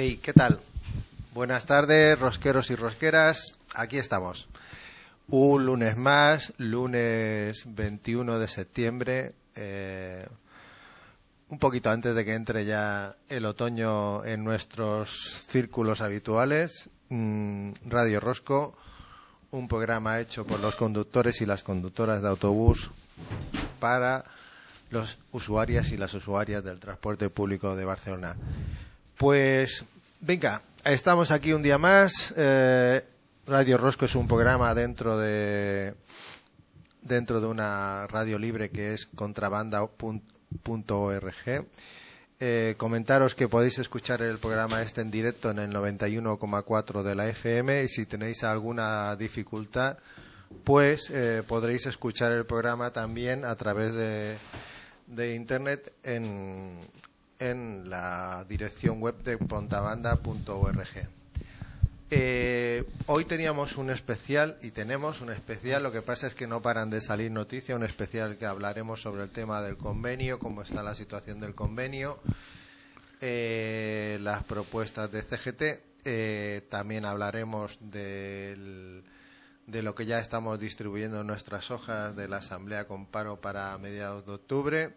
¿qué tal? Buenas tardes, rosqueros y rosqueras. Aquí estamos. Un lunes más, lunes 21 de septiembre. eh, un poquito antes de que entre ya el otoño en nuestros círculos habituales. Mm, Radio Rosco, un programa hecho por los conductores y las conductoras de autobús para los usuarias y las usuarias del transporte público de Barcelona. Pues venga, estamos aquí un día más. Eh, radio Rosco es un programa dentro de dentro de una radio libre que es contrabanda.org. Eh, comentaros que podéis escuchar el programa este en directo en el 91,4 de la FM y si tenéis alguna dificultad pues eh, podréis escuchar el programa también a través de, de internet en, en la dirección web de pontabanda.org. Eh, hoy teníamos un especial y tenemos un especial, lo que pasa es que no paran de salir noticias, un especial que hablaremos sobre el tema del convenio, cómo está la situación del convenio, eh, las propuestas de CGT, eh, también hablaremos de lo que ya estamos distribuyendo en nuestras hojas de la Asamblea con paro para mediados de octubre.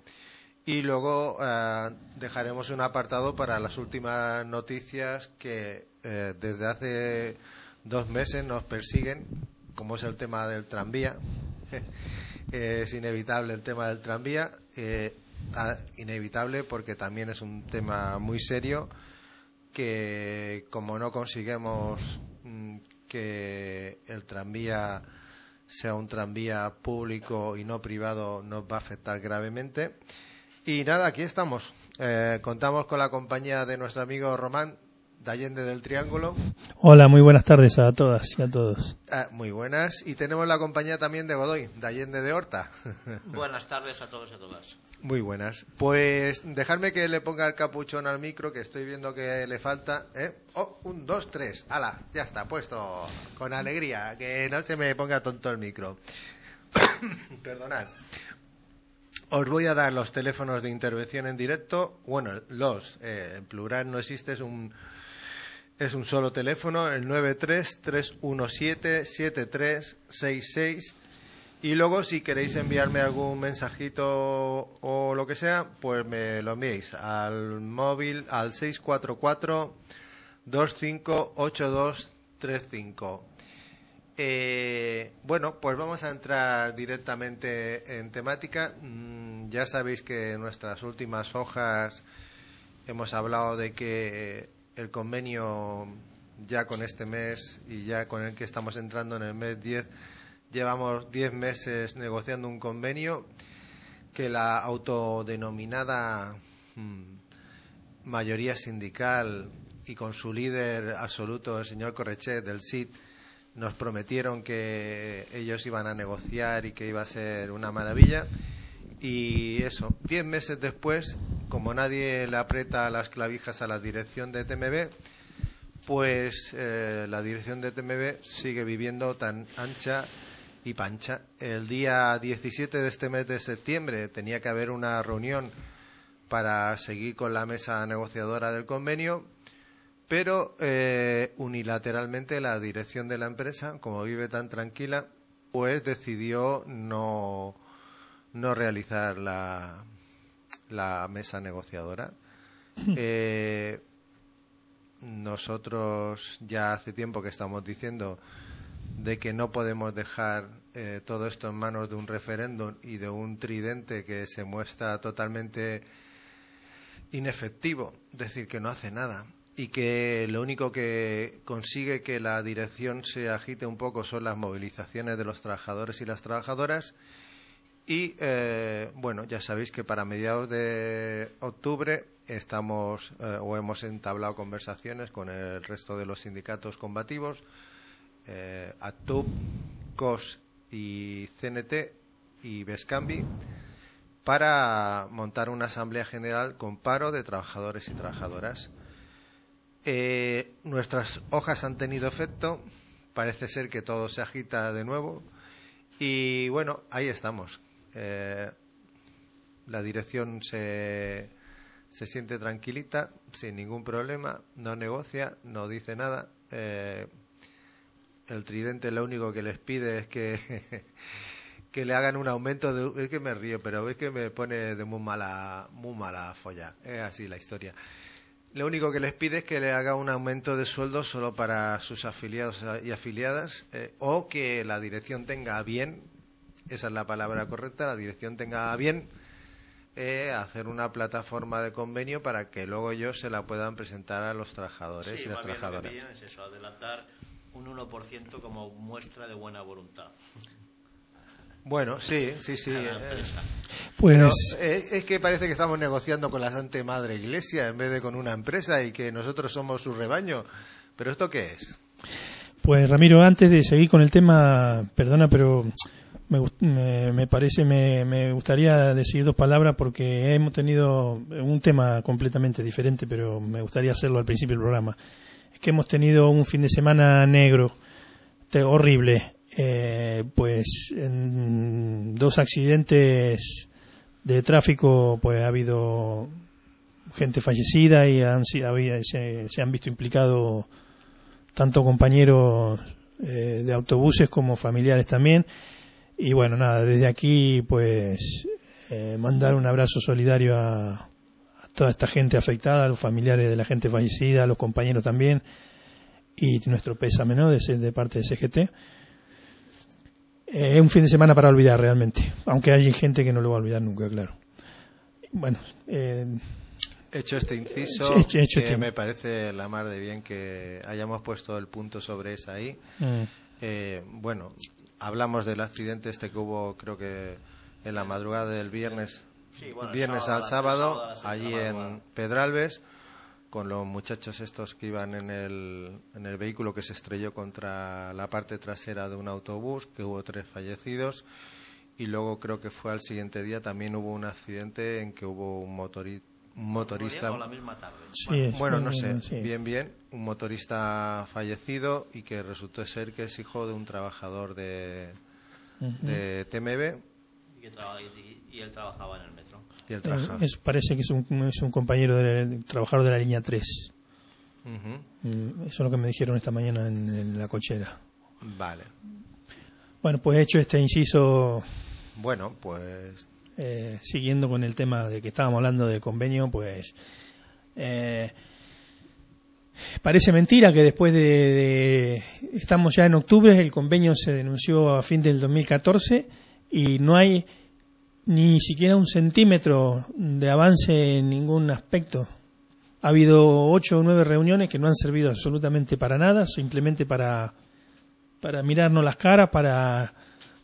Y luego eh, dejaremos un apartado para las últimas noticias que eh, desde hace dos meses nos persiguen, como es el tema del tranvía. es inevitable el tema del tranvía, eh, inevitable porque también es un tema muy serio que como no conseguimos mm, que el tranvía sea un tranvía público y no privado nos va a afectar gravemente. Y nada, aquí estamos. Eh, contamos con la compañía de nuestro amigo Román de Allende del Triángulo. Hola, muy buenas tardes a todas y a todos. Ah, muy buenas. Y tenemos la compañía también de Godoy, de Allende de Horta. Buenas tardes a todos y a todas. Muy buenas. Pues dejadme que le ponga el capuchón al micro, que estoy viendo que le falta. ¿eh? Oh, un, dos, tres. ¡Hala! Ya está puesto. Con alegría. Que no se me ponga tonto el micro. Perdonad. Os voy a dar los teléfonos de intervención en directo. Bueno, los, eh, en plural no existe, es un, es un solo teléfono, el 93-317-7366. Y luego, si queréis enviarme algún mensajito o lo que sea, pues me lo enviéis al móvil al 644-258235. Eh, bueno, pues vamos a entrar directamente en temática. Ya sabéis que en nuestras últimas hojas hemos hablado de que el convenio ya con este mes y ya con el que estamos entrando en el mes 10 llevamos 10 meses negociando un convenio que la autodenominada mm, mayoría sindical y con su líder absoluto, el señor Correchet del SID, nos prometieron que ellos iban a negociar y que iba a ser una maravilla. Y eso, diez meses después, como nadie le aprieta las clavijas a la dirección de TMB, pues eh, la dirección de TMB sigue viviendo tan ancha y pancha. El día 17 de este mes de septiembre tenía que haber una reunión para seguir con la mesa negociadora del convenio, pero eh, unilateralmente la dirección de la empresa, como vive tan tranquila, pues decidió no, no realizar la, la mesa negociadora. Eh, nosotros ya hace tiempo que estamos diciendo de que no podemos dejar eh, todo esto en manos de un referéndum y de un tridente que se muestra totalmente inefectivo, decir que no hace nada y que lo único que consigue que la dirección se agite un poco son las movilizaciones de los trabajadores y las trabajadoras y eh, bueno ya sabéis que para mediados de octubre estamos eh, o hemos entablado conversaciones con el resto de los sindicatos combativos eh, COS y CNT y Bescambi para montar una asamblea general con paro de trabajadores y trabajadoras. Eh, nuestras hojas han tenido efecto, parece ser que todo se agita de nuevo Y bueno, ahí estamos. Eh, la dirección se, se siente tranquilita, sin ningún problema, no negocia, no dice nada. Eh, el tridente lo único que les pide es que, que le hagan un aumento de... Es que me río, pero es que me pone de muy mala, muy mala folla. Es así la historia. Lo único que les pide es que le haga un aumento de sueldo solo para sus afiliados y afiliadas eh, o que la dirección tenga bien, esa es la palabra correcta, la dirección tenga bien eh, hacer una plataforma de convenio para que luego ellos se la puedan presentar a los trabajadores Sí, y las más bien lo que trabajadoras. es eso, adelantar un 1% como muestra de buena voluntad. Bueno, sí, sí, sí. eh. Pues Pero eh, es que parece que estamos negociando con la Santa Madre Iglesia en vez de con una empresa y que nosotros somos su rebaño. ¿Pero esto qué es? Pues Ramiro, antes de seguir con el tema, perdona, pero me, me, me parece, me, gustaría decir dos palabras porque hemos tenido un tema completamente diferente, pero me gustaría hacerlo al principio del programa. Es que hemos tenido un fin de semana negro, horrible, eh, pues en dos accidentes de tráfico, pues ha habido gente fallecida y han, se, se han visto implicados tanto compañeros eh, de autobuses como familiares también. Y bueno, nada, desde aquí pues eh, mandar un abrazo solidario a, a toda esta gente afectada, a los familiares de la gente fallecida, a los compañeros también, y nuestro pésame, ¿no? De, de parte de CGT. Eh, Es un fin de semana para olvidar realmente, aunque hay gente que no lo va a olvidar nunca, claro. Bueno, eh, Hecho este inciso, Sí, hecho- hecho que este- me parece la mar de bien que hayamos puesto el punto sobre esa ahí. mm, Eh, bueno, hablamos del accidente este que hubo, creo que en la madrugada del viernes, Sí, bueno, el viernes sábado al sábado, allí en. Pedralbes, con los muchachos estos que iban en el, en el vehículo que se estrelló contra la parte trasera de un autobús, que hubo tres fallecidos. Y luego creo que fue al siguiente día también hubo un accidente en que hubo un, motori- un motorista. Muriendo la misma tarde. sí, es Bueno, no sé, sí. bien, bien, un motorista fallecido y que resultó ser que es hijo de un trabajador de, de TMB Y, que traba- y- y él trabajaba en el metro. y él trabaja. es- parece que es un, es un compañero del trabajador de la línea 3. Ujú, Mm, Eso es lo que me dijeron esta mañana en, en la cochera. Vale. Bueno, pues hecho este inciso, Bueno, pues eh, siguiendo con el tema de que estábamos hablando del convenio, pues eh, parece mentira que después de, de- Estamos ya en octubre, el convenio se denunció a fin del 2014 y no hay ni siquiera un centímetro de avance en ningún aspecto. Ha habido ocho o nueve reuniones que no han servido absolutamente para nada, simplemente para, para mirarnos las caras, para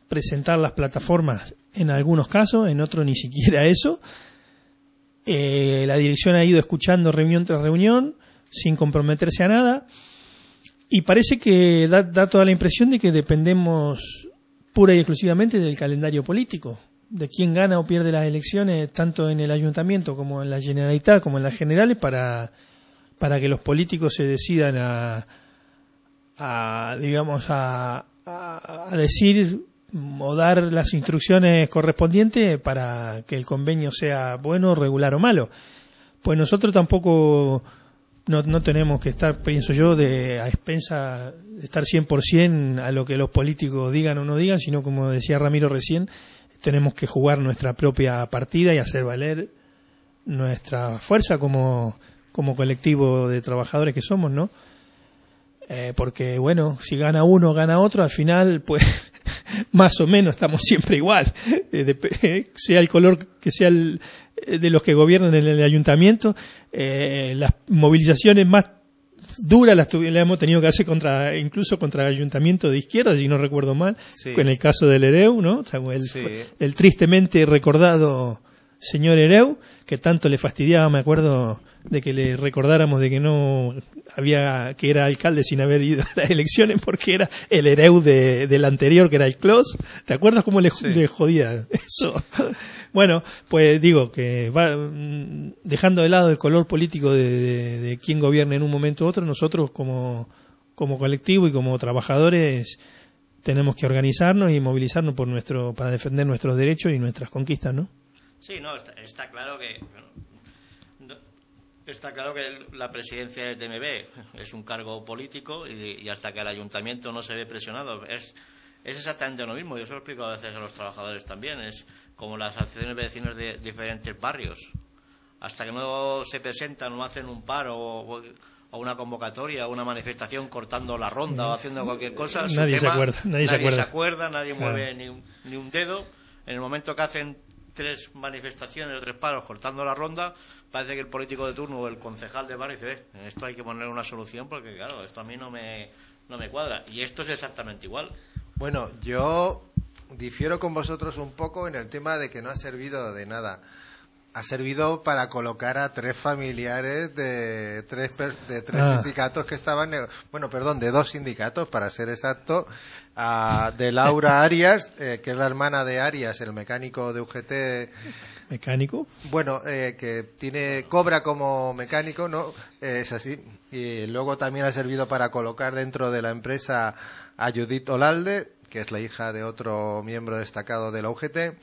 presentar las plataformas en algunos casos, en otros ni siquiera eso. Eh, la dirección ha ido escuchando reunión tras reunión sin comprometerse a nada y parece que da, da toda la impresión de que dependemos pura y exclusivamente del calendario político, de quién gana o pierde las elecciones tanto en el ayuntamiento como en la generalitat como en las generales para, para que los políticos se decidan a, a digamos a, a, a decir o dar las instrucciones correspondientes para que el convenio sea bueno, regular o malo. Pues nosotros tampoco no, no tenemos que estar, pienso yo, de a expensa de estar 100% a lo que los políticos digan o no digan, sino como decía Ramiro recién, tenemos que jugar nuestra propia partida y hacer valer nuestra fuerza como, como colectivo de trabajadores que somos, ¿no? Eh, porque, bueno, si gana uno, gana otro, al final, pues, más o menos estamos siempre igual. Eh, dep- sea el color que sea el, eh, de los que gobiernan en el ayuntamiento, eh, las movilizaciones más duras las, las hemos tenido que hacer contra, incluso contra el ayuntamiento de izquierda, si no recuerdo mal, Sí. en el caso del Ereu, ¿no? O sea, el, Sí. el tristemente recordado señor Ereu, que tanto le fastidiaba, me acuerdo, de que le recordáramos de que no había, que era alcalde sin haber ido a las elecciones porque era el Ereu de, del anterior, que era el Clos. ¿Te acuerdas cómo le, Sí. le jodía eso? bueno, pues digo que va, dejando de lado el color político de, de, de quién gobierna en un momento u otro, nosotros como, como colectivo y como trabajadores tenemos que organizarnos y movilizarnos por nuestro para defender nuestros derechos y nuestras conquistas, ¿no? Sí, no, está, está claro que no- está claro que la presidencia del TMB es un cargo político y, y hasta que el ayuntamiento no se ve presionado es es exactamente lo mismo. Yo se lo explico a veces a los trabajadores también. Es como las asociaciones de vecinos de diferentes barrios. Hasta que no se presentan o hacen un paro o, o una convocatoria o una manifestación cortando la ronda o haciendo cualquier cosa, Nadie se acuerda, nadie se acuerda. nadie Claro. mueve ni un, ni un dedo. En el momento que hacen tres manifestaciones o tres paros cortando la ronda, parece que el político de turno o el concejal de barrio dice, "Eh, esto hay que poner una solución porque, claro, esto a mí no me, no me cuadra. Y esto es exactamente igual. Bueno, yo difiero con vosotros un poco en el tema de que no ha servido de nada. Ha servido para colocar a tres familiares de tres, per- de tres Ah. sindicatos que estaban, bueno, perdón, de dos sindicatos, para ser exacto, a- de Laura Arias, eh, que es la hermana de Arias, el mecánico de UGT, Mecánico. bueno, eh, que tiene cobra como mecánico, ¿no? Eh, es así. Y luego también ha servido para colocar dentro de la empresa a Judith Olalde, que es la hija de otro miembro destacado de la UGT,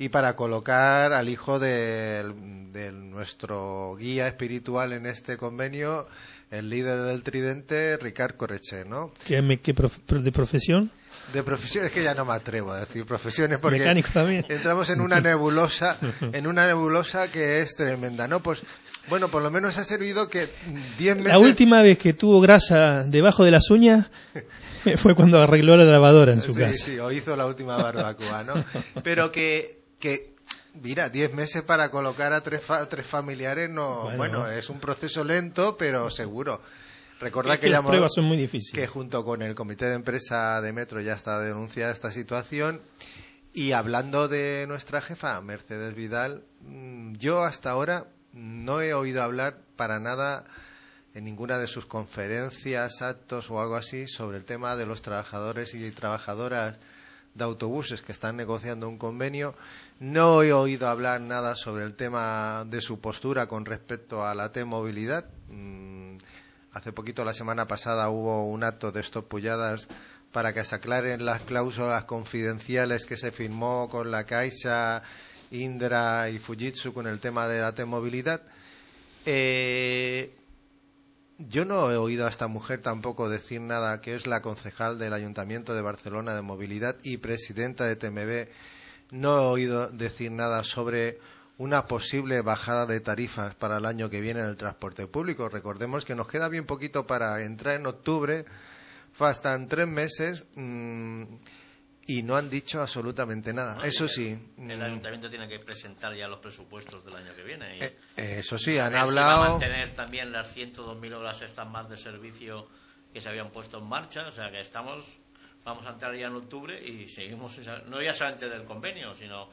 y para colocar al hijo del, del nuestro guía espiritual en este convenio, el líder del Tridente, Ricard Correche, ¿no? ¿Qué, me- qué prof- de profesión? De profesiones que ya no me atrevo a decir profesiones porque Mecánico también. entramos en una nebulosa, en una nebulosa que es tremenda, ¿no? Pues bueno, por lo menos ha servido que 10 meses La última vez que tuvo grasa debajo de las uñas fue cuando arregló la lavadora en su sí, casa. sí, o hizo la última barbacoa, ¿no? Pero que que mira, 10 meses para colocar a tres fa- tres familiares no, Bueno. bueno, es un proceso lento, pero seguro. Recordad Es que, que las pruebas son muy difíciles. que junto con el comité de empresa de Metro ya está denunciada esta situación. Y hablando de nuestra jefa, Mercedes Vidal, mm, yo hasta ahora no he oído hablar para nada en ninguna de sus conferencias, actos o algo así sobre el tema de los trabajadores y trabajadoras de autobuses que están negociando un convenio. No he oído hablar nada sobre el tema de su postura con respecto a la T-movilidad. Mm, Hace poquito, la semana pasada, hubo un acto de Stop Pulladas para que se aclaren las cláusulas confidenciales que se firmó con la Caixa, Indra y Fujitsu con el tema de la T-movilidad. Eh, yo no he oído a esta mujer tampoco decir nada, que es la concejal del Ayuntamiento de Barcelona de Movilidad y presidenta de TMB. No he oído decir nada sobre una posible bajada de tarifas para el año que viene en el transporte público. Recordemos que nos queda bien poquito para entrar en octubre, faltan tres meses mm, y no han dicho absolutamente nada. Eso sí, El ayuntamiento tiene que presentar ya los presupuestos del año que viene. Y eh, eso sí, han saber si va a hablado. mantener también las 102.000 horas estas más de servicio que se habían puesto en marcha. O sea que estamos, vamos a entrar ya en octubre y seguimos, no ya solamente del convenio, sino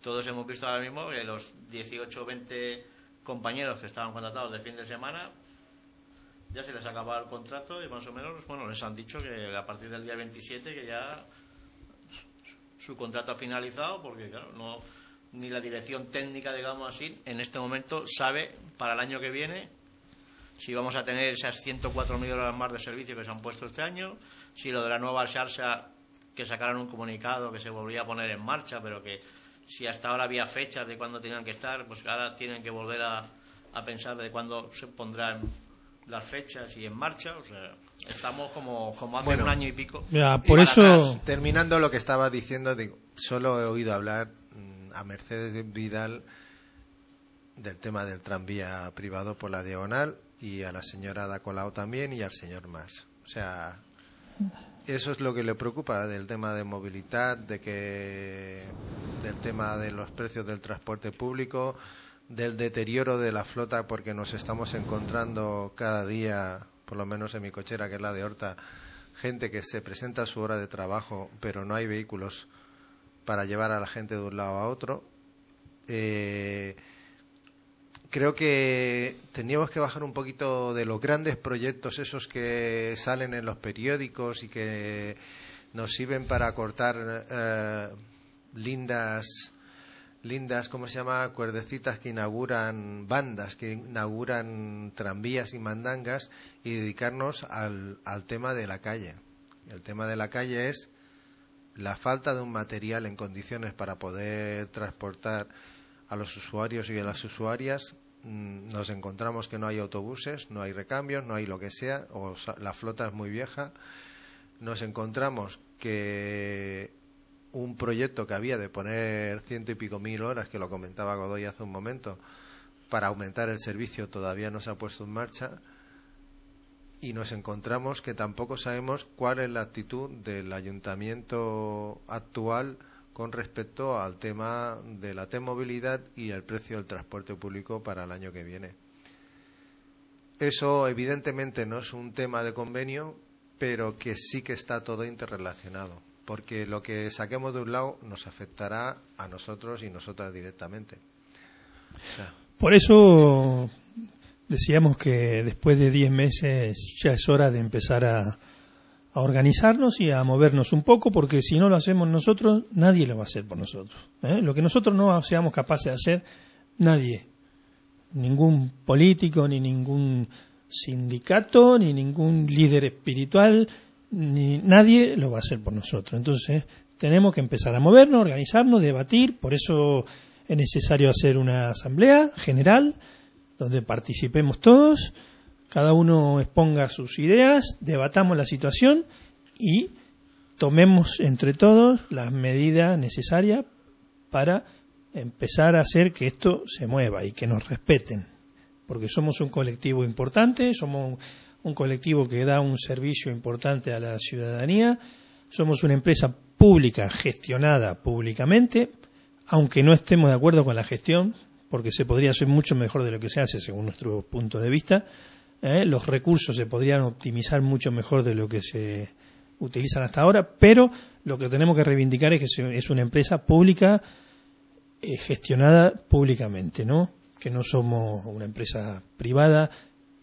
todos hemos visto ahora mismo que los 18 o 20 compañeros que estaban contratados de fin de semana ya se les acaba el contrato y más o menos, bueno, les han dicho que a partir del día 27 que ya su contrato ha finalizado porque claro no ni la dirección técnica digamos así en este momento sabe para el año que viene si vamos a tener esas 104.000 horas más de servicio que se han puesto este año si lo de la nueva Sharsa que sacaron un comunicado que se volvía a poner en marcha pero que si hasta ahora había fechas de cuándo tenían que estar pues ahora tienen que volver a, a pensar de cuándo se pondrán las fechas y en marcha o sea estamos como, como hace Bueno. un año y pico Mira, por eso atrás. Terminando lo que estaba diciendo, digo, solo he oído hablar mm, a Mercedes Vidal del tema del tranvía privado por la diagonal y a la señora Ada Colau también y al señor Mas. O sea, eso es lo que le preocupa del tema de movilidad, de que del tema de los precios del transporte público, del deterioro de la flota porque nos estamos encontrando cada día, por lo menos en mi cochera que es la de Horta, gente que se presenta a su hora de trabajo, pero no hay vehículos para llevar a la gente de un lado a otro. Eh, creo que teníamos que bajar un poquito de los grandes proyectos, esos que salen en los periódicos y que nos sirven para cortar eh, lindas lindas, ¿cómo se llama? Cuerdecitas que inauguran bandas, que inauguran tranvías y mandangas y dedicarnos al, al tema de la calle. El tema de la calle es la falta de un material en condiciones para poder transportar a los usuarios y a las usuarias, mm, nos encontramos que no hay autobuses, no hay recambios, no hay lo que sea, o la flota es muy vieja. Nos encontramos que un proyecto que había de poner ciento y pico mil horas, que lo comentaba Godoy hace un momento, para aumentar el servicio todavía no se ha puesto en marcha y nos encontramos que tampoco sabemos cuál es la actitud del ayuntamiento actual con respecto al tema de la T-movilidad y el precio del transporte público para el año que viene. Eso evidentemente no es un tema de convenio, pero que sí que está todo interrelacionado, porque lo que saquemos de un lado nos afectará a nosotros y nosotras directamente. Por eso decíamos que después de 10 meses ya es hora de empezar a, organizarnos y a movernos un poco, porque si no lo hacemos nosotros, nadie lo va a hacer por nosotros. ¿eh? Lo que nosotros no seamos capaces de hacer, nadie, ningún político, ni ningún sindicato, ni ningún líder espiritual, ni nadie lo va a hacer por nosotros. Entonces, tenemos que empezar a movernos, organizarnos, debatir, por eso es necesario hacer una asamblea general donde participemos todos, cada uno exponga sus ideas, debatamos la situación y tomemos entre todos las medidas necesarias para empezar a hacer que esto se mueva y que nos respeten, porque somos un colectivo importante, somos un colectivo que da un servicio importante a la ciudadanía, somos una empresa pública gestionada públicamente, aunque no estemos de acuerdo con la gestión, porque se podría hacer mucho mejor de lo que se hace según nuestro punto de vista. ¿eh? Los recursos se podrían optimizar mucho mejor de lo que se utilizan hasta ahora, pero lo que tenemos que reivindicar es que es una empresa pública eh, gestionada públicamente, ¿no? Que no somos una empresa privada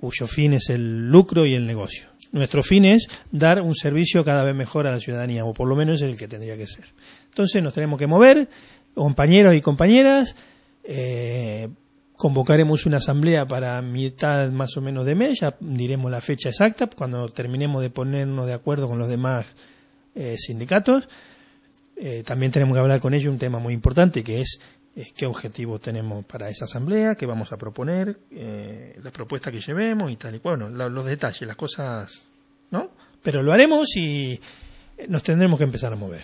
cuyo fin es el lucro y el negocio. Nuestro fin es dar un servicio cada vez mejor a la ciudadanía, o por lo menos el que tendría que ser. Entonces nos tenemos que mover, compañeros y compañeras, eh, convocaremos una asamblea para mitad más o menos de mes, ya diremos la fecha exacta cuando terminemos de ponernos de acuerdo con los demás eh, sindicatos. Eh, también tenemos que hablar con ellos un tema muy importante que es qué objetivo tenemos para esa asamblea, qué vamos a proponer, la propuesta que llevemos y tal y. Bueno, los detalles, las cosas, ¿no? Pero lo haremos y nos tendremos que empezar a mover.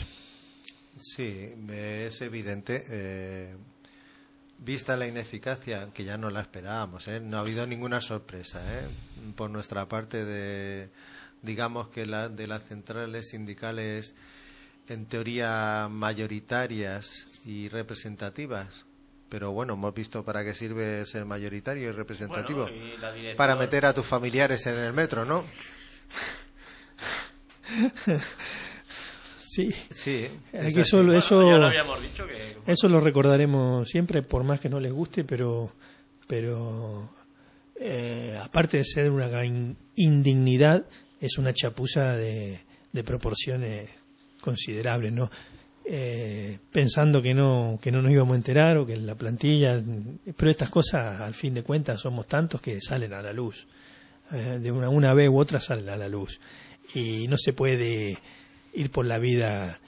Sí, es evidente vista la ineficacia, que ya no la esperábamos, ¿eh? no ha habido ninguna sorpresa ¿eh? por nuestra parte de, digamos que la, de las centrales sindicales en teoría mayoritarias y representativas. Pero bueno, hemos visto para qué sirve ser mayoritario y representativo. Para meter a tus familiares en el metro, ¿no? Sí, sí. eso, eso, lo recordaremos siempre, por más que no les guste, pero, pero eh, aparte de ser una indignidad, es una chapuza de, proporciones considerables, ¿no? Eh, pensando que no que no nos íbamos a enterar o que en la plantilla, pero estas cosas, al fin de cuentas, somos tantos que salen a la luz. Eh, de una, una vez u otra salen a la luz. Y no se puede ir por la vida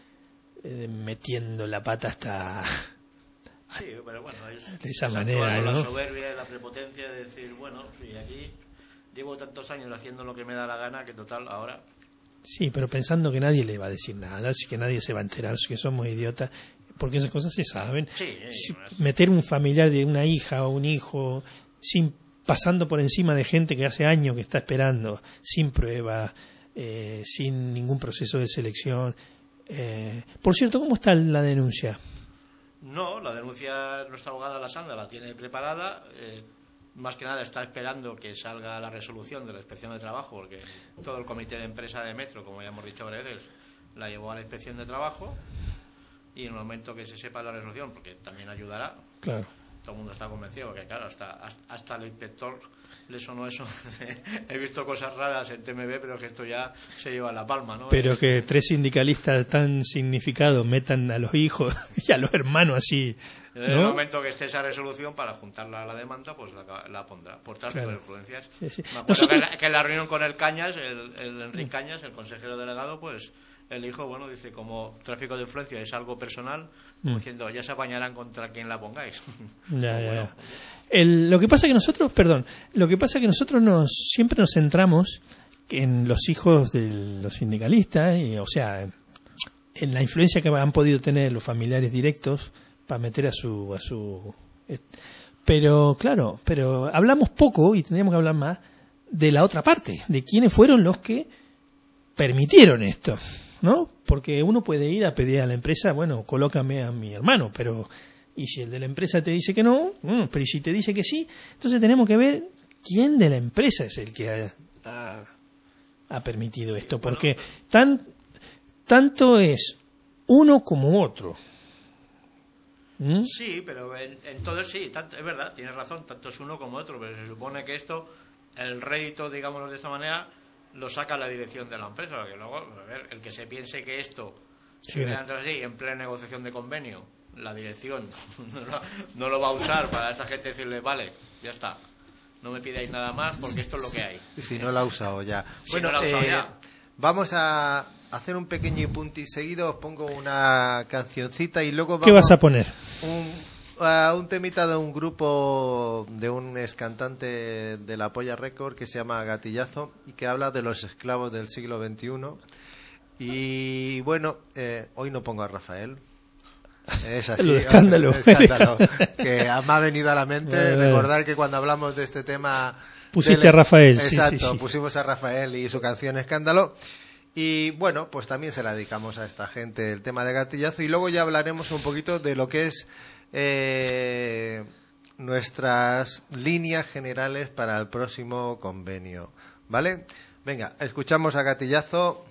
eh, metiendo la pata hasta sí, pero bueno, es, de esa manera, ¿no? La soberbia y la prepotencia de decir, bueno, sí, aquí llevo tantos años haciendo lo que me da la gana que total ahora. Sí, pero pensando que nadie le va a decir nada, así que nadie se va a enterar, que somos idiotas, porque esas cosas se saben. Sí, Meter un familiar de una hija o un hijo sin pasando por encima de gente que hace años que está esperando, sin prueba, eh, sin ningún proceso de selección. Eh, por cierto, ¿cómo está la denuncia? No, la denuncia nuestra abogada La Sandra la tiene preparada. Eh, más que nada está esperando que salga la resolución de la inspección de trabajo, porque todo el comité de empresa de Metro, como ya hemos dicho varias veces, la llevó a la inspección de trabajo y en el momento que se sepa la resolución, porque también ayudará, claro. todo el mundo está convencido, que claro, hasta, hasta el inspector le sonó eso. He visto cosas raras en TMB, pero que esto ya se lleva la palma, ¿no? Pero que tres sindicalistas tan significados metan a los hijos y a los hermanos así. En el momento que esté esa resolución para juntarla a la demanda, pues la, pondrá. Por tráfico de influencias. Me acuerdo que, en la, reunión con el Cañas, el, Enrique Cañas, el consejero delegado, pues el hijo, bueno, dice, como tráfico de influencia es algo personal, Mm. diciendo, ya se apañarán contra quien la pongáis. Ya, ya, Bueno, ya. El- lo que pasa que nosotros, perdón, lo que pasa que nosotros nos siempre nos centramos en los hijos de los sindicalistas, y, o sea, en la influencia que han podido tener los familiares directos para meter a su a su eh, pero claro, pero hablamos poco y tendríamos que hablar más de la otra parte, de quiénes fueron los que permitieron esto, ¿no? Porque uno puede ir a pedir a la empresa, bueno, colócame a mi hermano, pero y si el de la empresa te dice que no, mm, pero y si te dice que sí, entonces tenemos que ver quién de la empresa es el que ha, ha- ha permitido esto, porque tan tanto es uno como otro. ¿Mm? Sí, pero en, en todo sí, tanto, es verdad, tienes razón, tanto es uno como otro, pero se supone que esto, el rédito, digámoslo de esta manera, lo saca la dirección de la empresa, porque luego, a ver, el que se piense que esto Sí, así, en plena negociación de convenio, la dirección no lo, no lo va a usar para esa gente decirle, vale, ya está, no me pidáis nada más porque esto es lo que hay. Si no la ha usado ya. Si no la ha usado ya. Vamos a hacer un pequeño punto y seguido os pongo una cancioncita y luego vamos ¿Qué vas a poner? un, a un temita de un grupo de un ex cantante de la Polla Record que se llama Gatillazo y que habla de los esclavos del siglo XXI. Y bueno, eh, hoy no pongo a Rafael. Es así. El escándalo. escándalo, que me ha venido a la mente recordar que cuando hablamos de este tema. Pusiste del- a Rafael, sí, Exacto, sí, sí. pusimos a Rafael y su canción Escándalo. Y bueno, pues también se la dedicamos a esta gente el tema de gatillazo. Y luego ya hablaremos un poquito de lo que es eh, nuestras líneas generales para el próximo convenio. ¿Vale? Venga, escuchamos a gatillazo.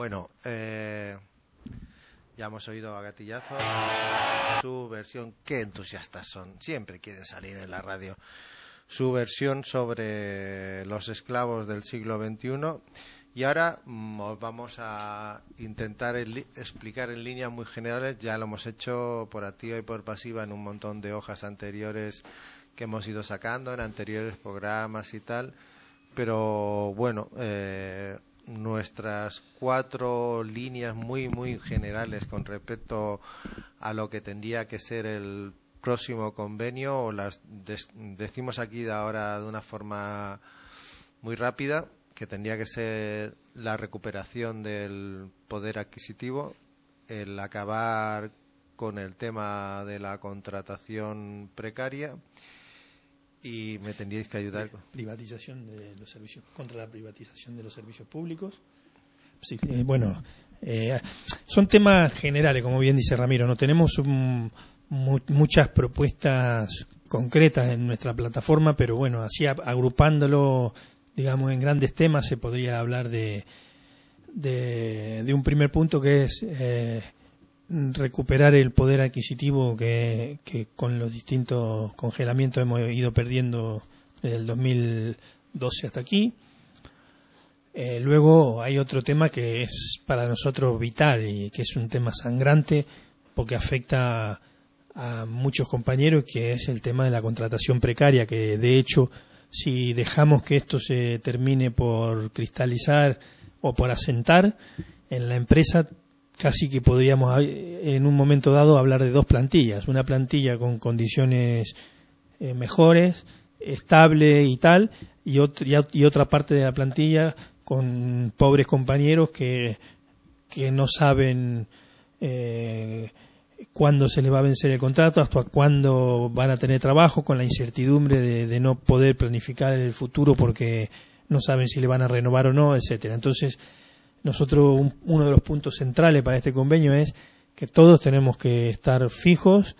Bueno, eh, ya hemos oído a Gatillazo, su versión, qué entusiastas son, siempre quieren salir en la radio, su versión sobre los esclavos del siglo XXI Y ahora mm, os vamos a intentar en li- explicar en líneas muy generales, ya lo hemos hecho por activa y por pasiva en un montón de hojas anteriores que hemos ido sacando en anteriores programas y tal, pero bueno, eh, nuestras cuatro líneas muy, muy generales con respecto a lo que tendría que ser el próximo convenio, o las decimos aquí de ahora de una forma muy rápida, que tendría que ser la recuperación del poder adquisitivo, el acabar con el tema de la contratación precaria y me tendríais que ayudar. con- privatización de los servicios contra la privatización de los servicios públicos Sí, eh, bueno eh, son temas generales como bien dice Ramiro no tenemos un- mu- muchas propuestas concretas en nuestra plataforma pero bueno así agrupándolo digamos en grandes temas se podría hablar de de, de un primer punto que es eh, recuperar el poder adquisitivo que, con los distintos congelamientos hemos ido perdiendo desde el 2012 hasta aquí. Eh, luego hay otro tema que es para nosotros vital y que es un tema sangrante porque afecta a muchos compañeros que es el tema de la contratación precaria que de hecho si dejamos que esto se termine por cristalizar o por asentar en la empresa casi que podríamos eh, en un momento dado hablar de dos plantillas una plantilla con condiciones eh, mejores estable y tal y, y otra parte de la plantilla con pobres compañeros que, que no saben eh, cuándo se les va a vencer el contrato, hasta cuándo van a tener trabajo, con la incertidumbre de, de no poder planificar el futuro porque no saben si le van a renovar o no, etcétera. Entonces, nosotros un- uno de los puntos centrales para este convenio es que todos tenemos que estar fijos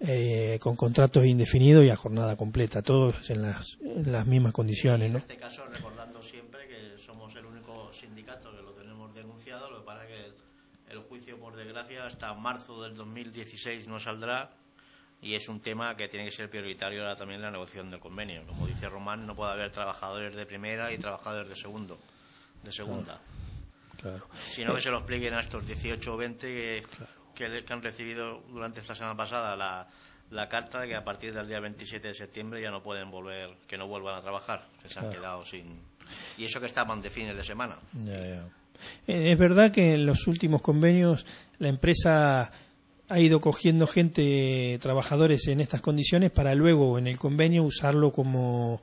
eh, con contratos indefinidos y a jornada completa, todos en las, en las mismas condiciones, En ¿no? este caso, recordando siempre que somos el único sindicato que lo tenemos denunciado, lo que pasa es que el juicio, por desgracia, hasta marzo del 2016 no saldrá y es un tema que tiene que ser prioritario ahora también en la negociación del convenio. Como dice Román, no puede haber trabajadores de primera y trabajadores de segundo, de segunda. Claro. Sino que se lo expliquen a estos 18 o 20 que, que, han recibido durante esta semana pasada la, la carta de que a partir del día 27 de septiembre ya no pueden volver, que no vuelvan a trabajar, que se han quedado sin... Y eso que estaban de fines de semana. Ya, ya. Eh, Es verdad que en los últimos convenios la empresa ha ido cogiendo gente, trabajadores en estas condiciones para luego en el convenio usarlo como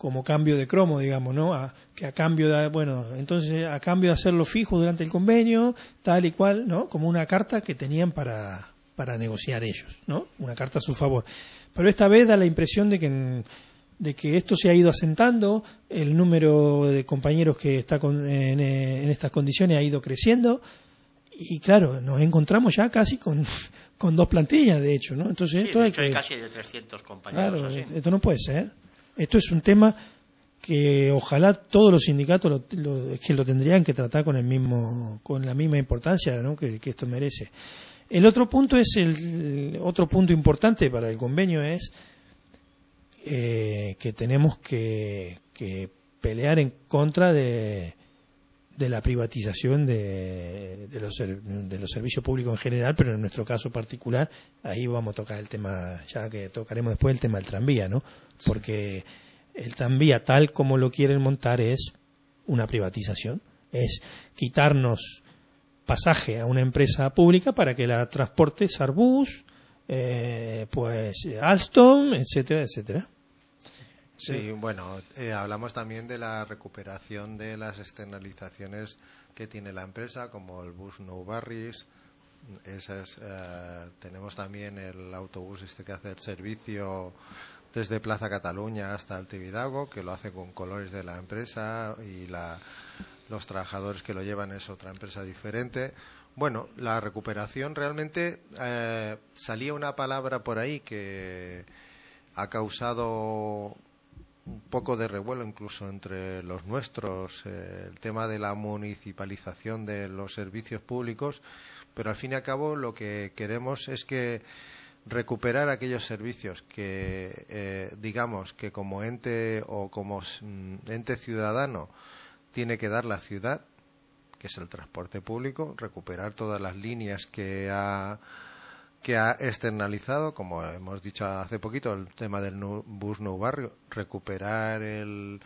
como cambio de cromo, digamos, ¿no? A- que a cambio de, bueno, entonces a cambio de hacerlo fijo durante el convenio, tal y cual, ¿no? Como una carta que tenían para, para negociar ellos, ¿no? Una carta a su favor. Pero esta vez da la impresión de que, de que esto se ha ido asentando, el número de compañeros que está con- en, en estas condiciones ha ido creciendo, y claro, nos encontramos ya casi con, con dos plantillas, de hecho, ¿no? Entonces Sí, esto de hecho, hay que... casi de 300 compañeros Claro, así. esto no puede ser. Esto es un tema que ojalá todos los sindicatos lo, lo- que lo tendrían que tratar con el mismo con la misma importancia ¿no? que, esto merece. El otro punto es el otro punto importante para el convenio es eh, que tenemos que, pelear en contra de, de la privatización de, de, los, de los servicios públicos en general, pero en nuestro caso particular, ahí vamos a tocar el tema, ya que tocaremos después el tema del tranvía, ¿no? Porque el tranvía, tal como lo quieren montar, es una privatización, es quitarnos pasaje a una empresa pública para que la transporte Sarbus, eh, pues Alstom, etcétera, etcétera. Sí, bueno, eh, hablamos también de la recuperación de las externalizaciones que tiene la empresa, como el bus No Barris. Esas, eh, tenemos también el autobús este que hace el servicio desde Plaza Cataluña hasta el Tibidabo, que lo hace con colores de la empresa y la, los trabajadores que lo llevan es otra empresa diferente. Bueno, la recuperación realmente eh, salía una palabra por ahí que ha causado un poco de revuelo incluso entre los nuestros, eh, el tema de la municipalización de los servicios públicos, pero al fin y al cabo lo que queremos es que recuperar aquellos servicios que, eh, digamos, que como ente o como mm, ente ciudadano tiene que dar la ciudad, que es el transporte público, recuperar todas las líneas que ha que ha externalizado, como hemos dicho hace poquito, el tema del bus no barrio, recuperar el,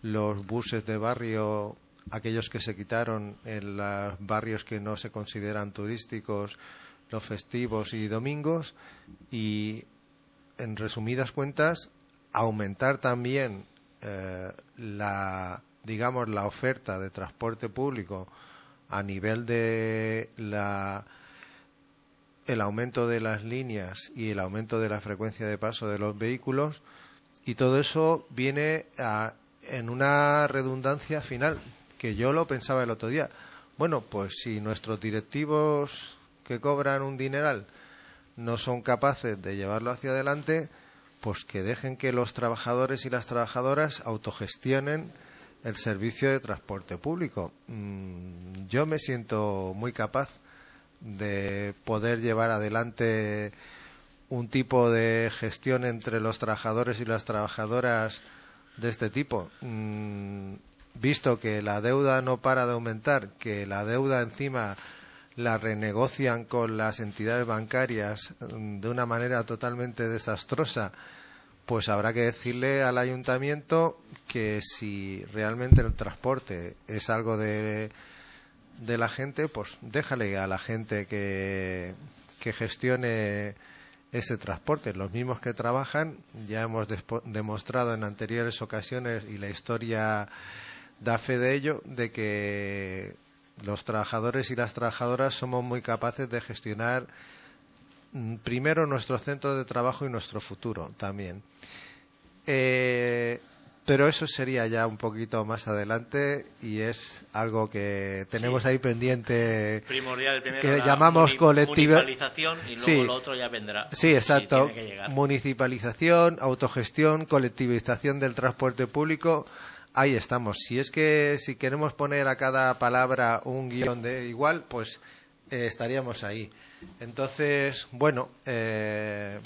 los buses de barrio, aquellos que se quitaron en los barrios que no se consideran turísticos, los festivos y domingos, y en resumidas cuentas, aumentar también eh, la, digamos, la oferta de transporte público a nivel de la el aumento de las líneas y el aumento de la frecuencia de paso de los vehículos y todo eso viene a- en una redundancia final que yo lo pensaba el otro día. Bueno, pues si nuestros directivos que cobran un dineral no son capaces de llevarlo hacia adelante, pues que dejen que los trabajadores y las trabajadoras autogestionen el servicio de transporte público. Mm, Yo me siento muy capaz de poder llevar adelante un tipo de gestión entre los trabajadores y las trabajadoras de este tipo. Mm, Visto que la deuda no para de aumentar, que la deuda encima la renegocian con las entidades bancarias mm, de una manera totalmente desastrosa, pues habrá que decirle al ayuntamiento que si realmente el transporte es algo de, de la gente, pues déjale a la gente que, que gestione ese transporte. Los mismos que trabajan, ya hemos demostrado en anteriores ocasiones y la historia da fe de ello, de que los trabajadores y las trabajadoras somos muy capaces de gestionar mm, primero nuestro centro de trabajo y nuestro futuro también. Eh, pero eso sería ya un poquito más adelante y es algo que tenemos Sí. ahí pendiente Primordial, primero que la llamamos colectiva- municipalización y luego Sí. lo otro ya vendrá. Sí, exacto. Municipalización, autogestión, colectivización del transporte público. Ahí estamos. Si es que si queremos poner a cada palabra un guion de igual, pues eh, estaríamos ahí. Entonces, bueno, eh,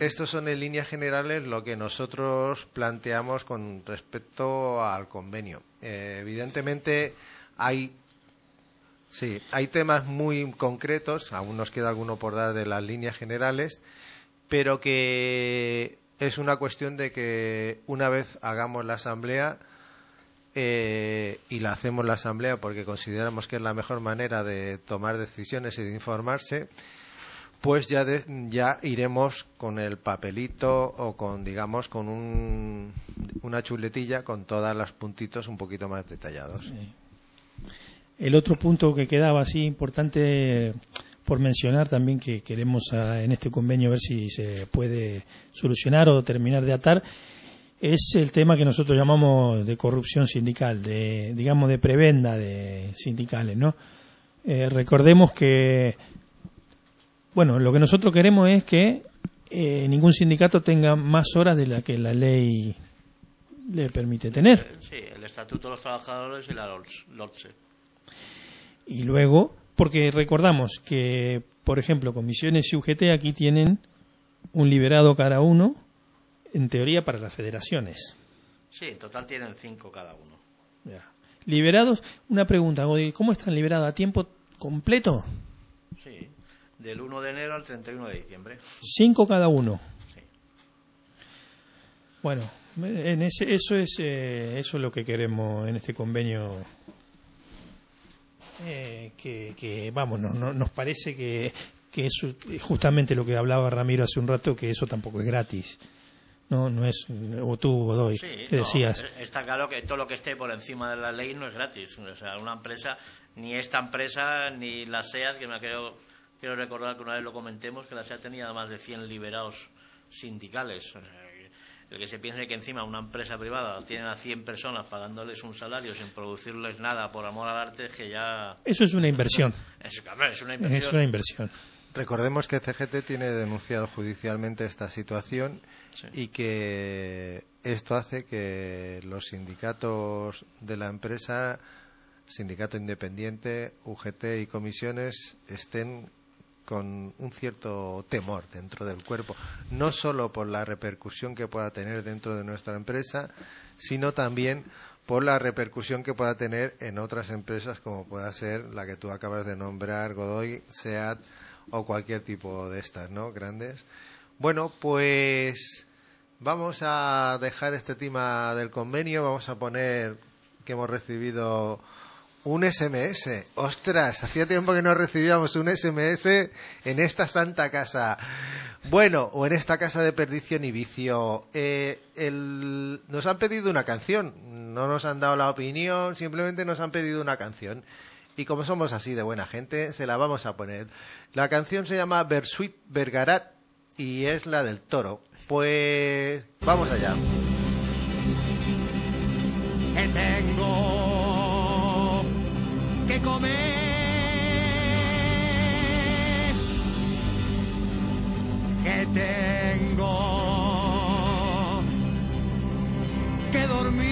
estos son en líneas generales lo que nosotros planteamos con respecto al convenio. Eh, evidentemente hay Sí, hay temas muy concretos, aún nos queda alguno por dar de las líneas generales, pero que es una cuestión de que una vez hagamos la asamblea eh, y la hacemos la asamblea porque consideramos que es la mejor manera de tomar decisiones y de informarse, pues ya de- ya iremos con el papelito o con digamos con un, una chuletilla con todos los puntitos un poquito más detallados. El otro punto que quedaba así importante por mencionar también que queremos ah, en este convenio ver si se puede solucionar o terminar de atar es el tema que nosotros llamamos de corrupción sindical, de digamos de prebenda de sindicales, ¿no? Eh, recordemos que bueno, lo que nosotros queremos es que eh, ningún sindicato tenga más horas de la que la ley le permite tener. Sí, el Estatuto de los Trabajadores y la LOTSE. Y luego, porque recordamos que, por ejemplo, comisiones y UGT aquí tienen un liberado cada uno, en teoría para las federaciones. Sí, en total tienen cinco cada uno. Ya. Liberados, una pregunta, ¿cómo están liberados? ¿A tiempo completo? Sí, del 1 de enero al 31 de diciembre. Cinco cada uno. Sí. Bueno, en ese, eso es eh, eso es lo que queremos en este convenio. Eh, que, que, vamos, no- no- nos parece que, que eso justamente lo que hablaba Ramiro hace un rato, que eso tampoco es gratis. No, no es, o tú, Godoy, Sí, que decías. eh, está claro que todo lo que esté por encima de la ley no es gratis. O sea, una empresa, ni esta empresa, ni la SEAT, que me creo, quiero recordar que una vez lo comentemos, que la SEAT tenía más de 100 liberados sindicales. O sea, que el que se piense que encima una empresa privada tiene a 100 personas pagándoles un salario sin producirles nada por amor al arte, es que ya... Eso es una inversión. Es, una inversión. Es una inversión. Recordemos que CGT tiene denunciado judicialmente esta situación Sí. y que esto hace que los sindicatos de la empresa, sindicato independiente, UGT y comisiones estén con un cierto temor dentro del cuerpo, no solo por la repercusión que pueda tener dentro de nuestra empresa, sino también por la repercusión que pueda tener en otras empresas como pueda ser la que tú acabas de nombrar, Godoy, SEAT o cualquier tipo de estas, ¿no? Grandes. Bueno, pues vamos a dejar este tema del convenio, vamos a poner que hemos recibido un SMS. Ostras, hacía tiempo que no recibíamos un SMS en esta santa casa. Bueno, o en esta casa de perdición y vicio. Eh, nos han pedido una canción. No nos han dado la opinión, simplemente nos han pedido una canción. Y como somos así de buena gente, se la vamos a poner. La canción se llama Versuit Vergarat y es la del toro. Pues vamos allá. Que comer, que tengo que dormir,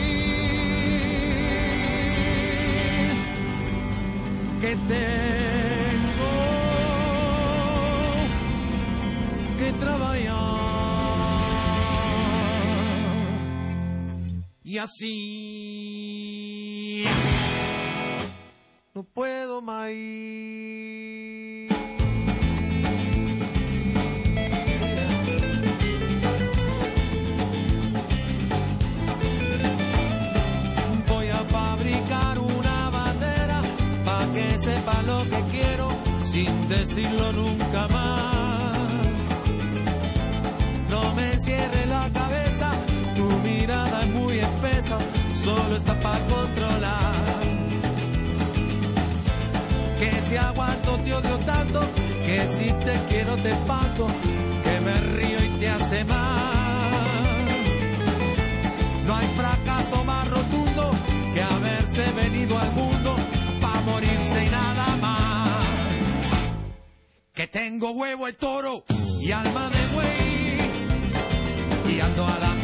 que tengo que trabajar. Y así no puedo más. Voy a fabricar una bandera para que sepa lo que quiero sin decirlo nunca más. No me cierre la cabeza, tu mirada es muy espesa, solo está para si aguanto te odio tanto, que si te quiero te espanto, que me río y te hace mal. No hay fracaso más rotundo que haberse venido al mundo para morirse y nada más. Que tengo huevo el toro y alma de buey y ando a las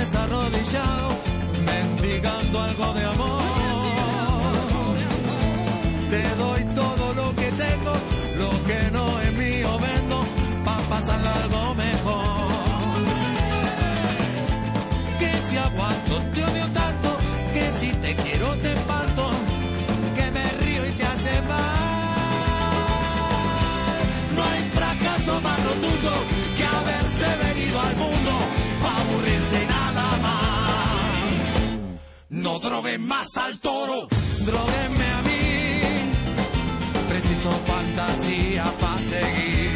arrodillado, mendigando algo Más al toro, droguenme a mí. Preciso fantasía para seguir.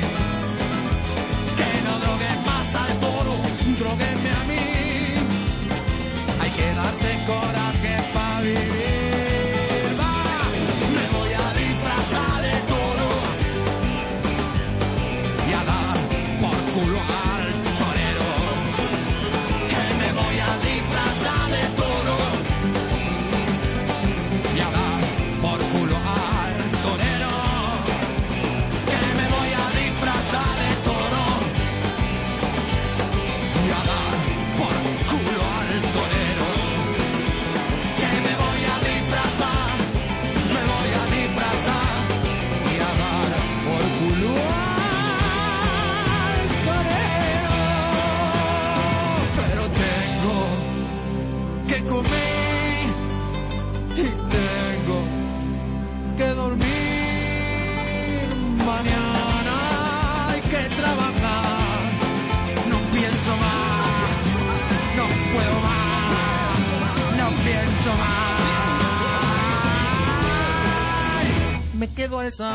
A esa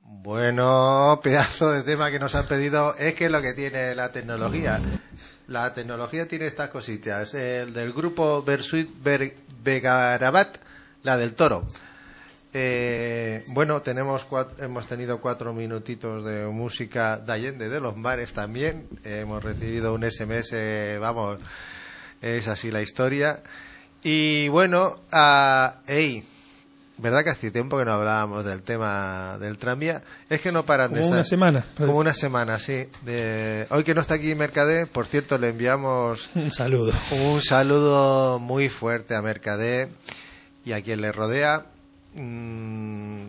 Bueno, pedazo de tema que nos han pedido. Es que es lo que tiene la tecnología. La tecnología tiene estas cositas. El del grupo Versuit Ver- Vegarabat, la del toro. Eh, bueno, tenemos cuat- hemos tenido cuatro minutitos de música de Allende de los Mares también. Hemos recibido un SMS, vamos, es así la historia. Y bueno, ah, ey, ¿verdad que hace tiempo que no hablábamos del tema del tranvía? Es que no paran de Como una semana. Como una semana, sí. De- Hoy que no está aquí Mercadé, por cierto, le enviamos Un saludo. un saludo muy fuerte a Mercadé y a quien le rodea. Mm,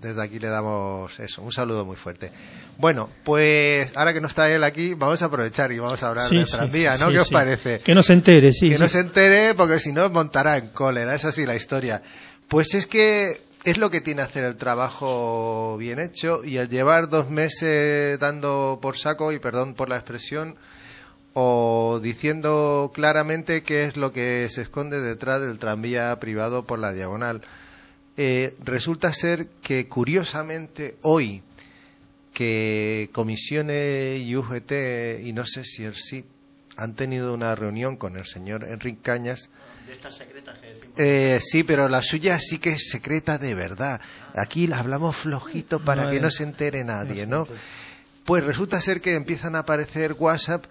Desde aquí le damos eso, un saludo muy fuerte. Bueno, pues ahora que no está él aquí, vamos a aprovechar y vamos a hablar Sí, del sí, tranvía, ¿no? sí, ¿Qué os parece? Que no se entere, sí. que no se entere porque si no montará en cólera, es así la historia. Pues es que es lo que tiene hacer el trabajo bien hecho y el llevar dos meses dando por saco, y perdón por la expresión, o diciendo claramente qué es lo que se esconde detrás del tranvía privado por la diagonal. Eh, resulta ser que curiosamente hoy que Comisiones y UGT y no sé si el CID han tenido una reunión con el señor Enrique Cañas. De estas secretas que decimos. Eh, sí, pero la suya sí que es secreta de verdad. Aquí la hablamos flojito para No, que no se entere nadie, ¿no? Pues resulta ser que empiezan a aparecer WhatsApp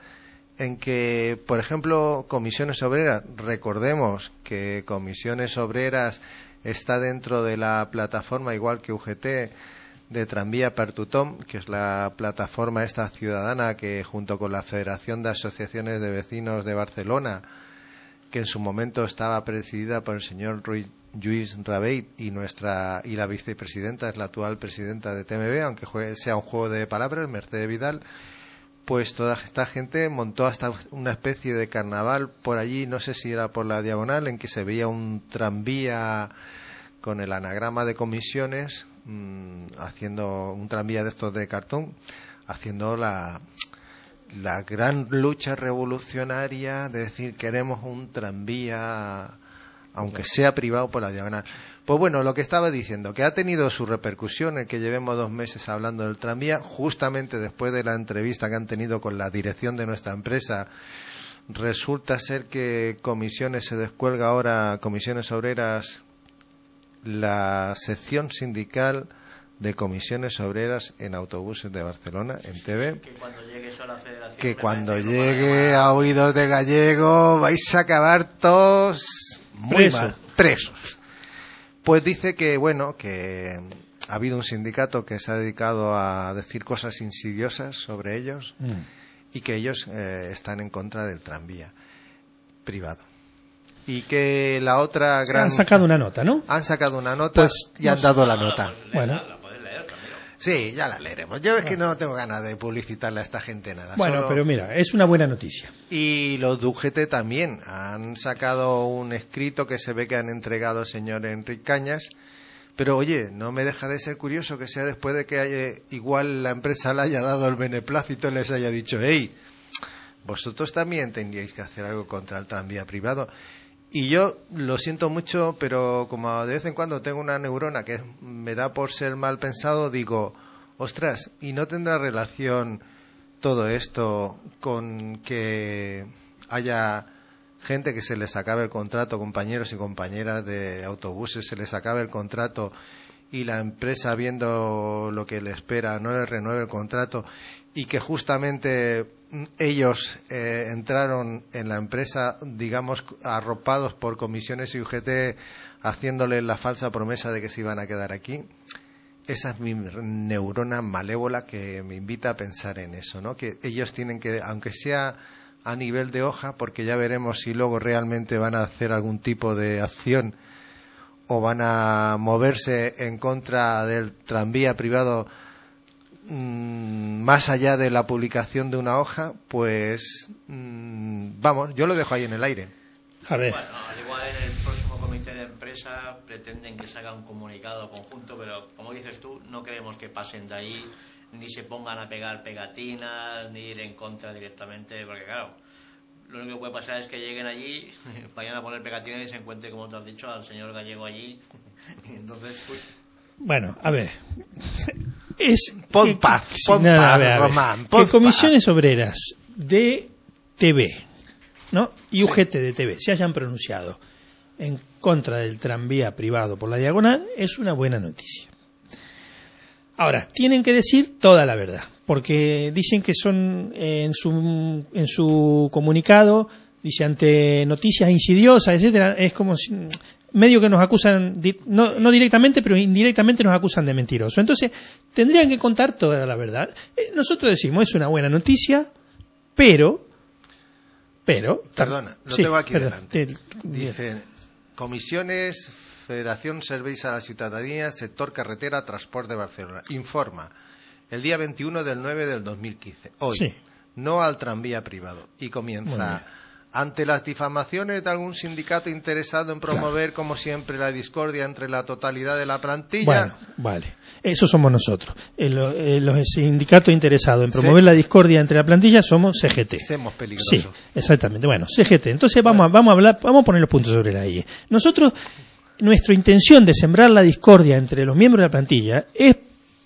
en que, por ejemplo, comisiones obreras, recordemos que comisiones obreras está dentro de la plataforma, igual que UGT, de Tranvía Pertutom, que es la plataforma esta ciudadana que junto con la Federación de Asociaciones de Vecinos de Barcelona, que en su momento estaba presidida por el señor Ruiz, Lluís Rabeit y nuestra y la vicepresidenta es la actual presidenta de TMB, aunque sea un juego de palabras, Mercedes Vidal, pues toda esta gente montó hasta una especie de carnaval por allí, no sé si era por la diagonal, en que se veía un tranvía con el anagrama de comisiones, mm, haciendo un tranvía de estos de cartón, haciendo la, la gran lucha revolucionaria de decir queremos un tranvía aunque sea privado por la diagonal. Pues bueno, lo que estaba diciendo, que ha tenido su repercusión el que llevemos dos meses hablando del tranvía, justamente después de la entrevista que han tenido con la dirección de nuestra empresa, resulta ser que Comisiones se descuelga ahora, Comisiones Obreras, la sección sindical de Comisiones Obreras en autobuses de Barcelona, en TV Que cuando llegue eso a la federación. que cuando llegue a oídos de gallego vais a acabar todos muy Preso. mal, presos. Pues dice que, bueno, que ha habido un sindicato que se ha dedicado a decir cosas insidiosas sobre ellos Mm. y que ellos eh, están en contra del tranvía privado. Y que la otra gran... Han sacado una nota, ¿no? han sacado una nota Pues, y han dado la No, no, nota. Bueno. léela, la puedes leer, Ramiro. Sí, ya la leeremos. Yo es que no tengo ganas de publicitarle a esta gente nada. Bueno, solo- pero mira, es una buena noticia. Y los de UGT también han sacado un escrito que se ve que han entregado al señor Enrique Cañas. Pero oye, no me deja de ser curioso que sea después de que haya- igual la empresa le haya dado el beneplácito y les haya dicho, hey, vosotros también tendríais que hacer algo contra el tranvía privado. Y yo lo siento mucho, pero como de vez en cuando tengo una neurona que me da por ser mal pensado, digo, ostras, ¿y no tendrá relación todo esto con que haya gente que se les acabe el contrato, compañeros y compañeras de autobuses, se les acabe el contrato y la empresa viendo lo que le espera no le renueve el contrato y que justamente ellos eh, entraron en la empresa, digamos, arropados por comisiones y UGT haciéndole la falsa promesa de que se iban a quedar aquí esa es mi neurona malévola que me invita a pensar en eso, ¿no? Que ellos tienen que, aunque sea a nivel de hoja, porque ya veremos si luego realmente van a hacer algún tipo de acción o van a moverse en contra del tranvía privado mm, más allá de la publicación de una hoja, pues mm, vamos, yo lo dejo ahí en el aire. A ver, Bueno, al igual en el próximo comité de empresa pretenden que se haga un comunicado conjunto, pero como dices tú, no queremos que pasen de ahí, ni se pongan a pegar pegatinas, ni ir en contra directamente, porque claro, lo único que puede pasar es que lleguen allí, vayan a poner pegatinas y se encuentre, como te has dicho, al señor gallego allí, y entonces, pues, bueno, a ver. Es Pon paz, pon nada, paz, a ver, a ver. Román, Que comisiones obreras de TV, ¿no? Y UGT de TV se hayan pronunciado en contra del tranvía privado por la diagonal es una buena noticia. Ahora, tienen que decir toda la verdad, porque dicen que son eh, en su, en su comunicado, dice ante noticias insidiosas, etcétera, es como si- medio que nos acusan, no, no directamente, pero indirectamente nos acusan de mentiroso. Entonces, tendrían que contar toda la verdad. Eh, Nosotros decimos, es una buena noticia, pero, pero... Perdona, lo Sí, tengo aquí perdón. delante. El- Dice, comisiones, Federación Serveis a la Ciudadanía, Sector Carretera, Transporte de Barcelona. Informa, el día 21 del 9 del 2015. Hoy, Sí. no al tranvía privado. Y comienza. Ante las difamaciones de algún sindicato interesado en promover, como siempre, la discordia entre la totalidad de la plantilla. Bueno, vale. Eso somos nosotros. Eh, lo- eh, los sindicatos interesados en promover Sí. la discordia entre la plantilla somos CGT. Semos peligrosos. Sí, exactamente. Bueno, CGT. Entonces vamos a, vamos a hablar, vamos a poner los puntos sobre la I. Nosotros, nuestra intención de sembrar la discordia entre los miembros de la plantilla es